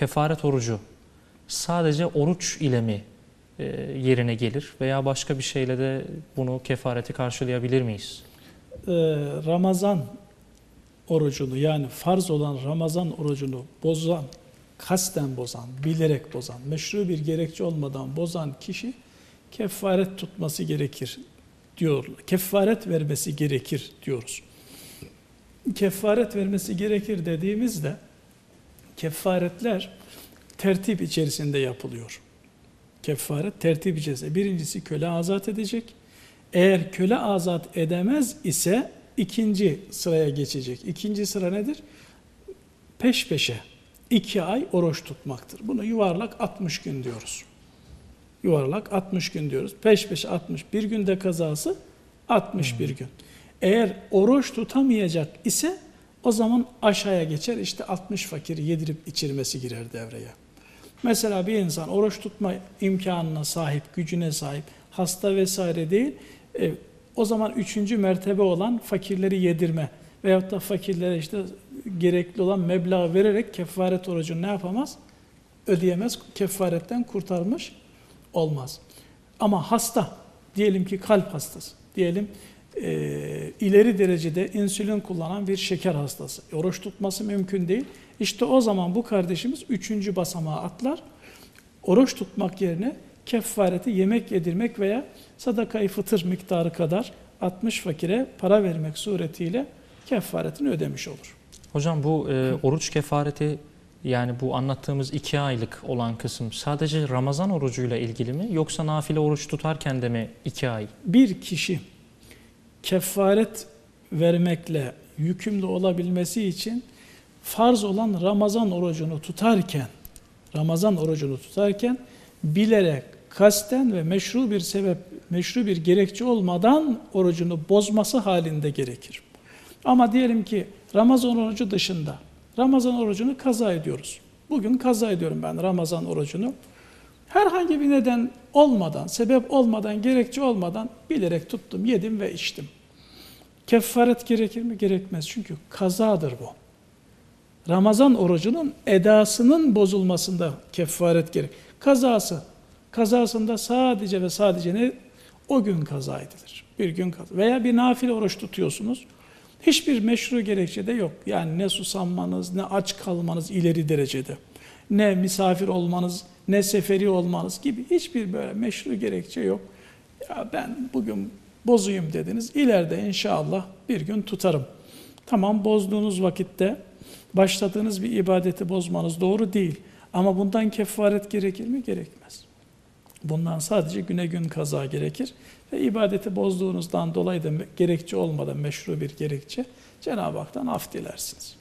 kefaret orucu sadece oruç ile mi e, yerine gelir veya başka bir şeyle de bunu kefareti karşılayabilir miyiz? Ee, Ramazan orucunu yani farz olan Ramazan orucunu bozan, kasten bozan, bilerek bozan, meşru bir gerekçe olmadan bozan kişi kefaret tutması gerekir diyor. Kefaret vermesi gerekir diyoruz. Kefaret vermesi gerekir dediğimizde kefaretler tertip içerisinde yapılıyor. Kefaret tertip içerisinde. Birincisi köle azat edecek. Eğer köle azat edemez ise ikinci sıraya geçecek. İkinci sıra nedir? Peş peşe iki ay oruç tutmaktır. Bunu yuvarlak 60 gün diyoruz. Yuvarlak 60 gün diyoruz. Peş peşe 60. Bir günde kazası 61 gün. Eğer oruç tutamayacak ise o zaman aşağıya geçer. İşte 60 fakiri yedirip içirmesi girer devreye. Mesela bir insan oruç tutma imkanına sahip, gücüne sahip, hasta vesaire değil, e, o zaman üçüncü mertebe olan fakirleri yedirme veyahut da fakirlere işte gerekli olan meblağı vererek kefaret orucunu ne yapamaz? Ödeyemez, kefaretten kurtarmış olmaz. Ama hasta, diyelim ki kalp hastası, diyelim e, ileri derecede insülin kullanan bir şeker hastası. Oruç tutması mümkün değil. İşte o zaman bu kardeşimiz üçüncü basamağa atlar. Oruç tutmak yerine kefareti yemek yedirmek veya sadakayı fıtır miktarı kadar 60 fakire para vermek suretiyle kefaretini ödemiş olur. Hocam bu e, oruç kefareti yani bu anlattığımız iki aylık olan kısım sadece Ramazan orucuyla ilgili mi yoksa nafile oruç tutarken de mi iki ay? Bir kişi kefaret vermekle yükümlü olabilmesi için farz olan Ramazan orucunu tutarken Ramazan orucunu tutarken bilerek, kasten ve meşru bir sebep, meşru bir gerekçe olmadan orucunu bozması halinde gerekir. Ama diyelim ki Ramazan orucu dışında Ramazan orucunu kaza ediyoruz. Bugün kaza ediyorum ben Ramazan orucunu. Herhangi bir neden olmadan, sebep olmadan, gerekçe olmadan bilerek tuttum, yedim ve içtim. Kefaret gerekir mi? Gerekmez. Çünkü kazadır bu. Ramazan orucunun edasının bozulmasında kefaret gerek. Kazası. Kazasında sadece ve sadece ne? O gün kaza edilir. Bir gün kaza. Veya bir nafile oruç tutuyorsunuz. Hiçbir meşru gerekçe de yok. Yani ne susanmanız, ne aç kalmanız ileri derecede. Ne misafir olmanız, ne seferi olmanız gibi hiçbir böyle meşru gerekçe yok. Ya ben bugün bozuyum dediniz. İleride inşallah bir gün tutarım. Tamam bozduğunuz vakitte başladığınız bir ibadeti bozmanız doğru değil. Ama bundan kefaret gerekir mi? Gerekmez. Bundan sadece güne gün kaza gerekir. Ve ibadeti bozduğunuzdan dolayı da gerekçe olmadan meşru bir gerekçe Cenab-ı Hak'tan af dilersiniz.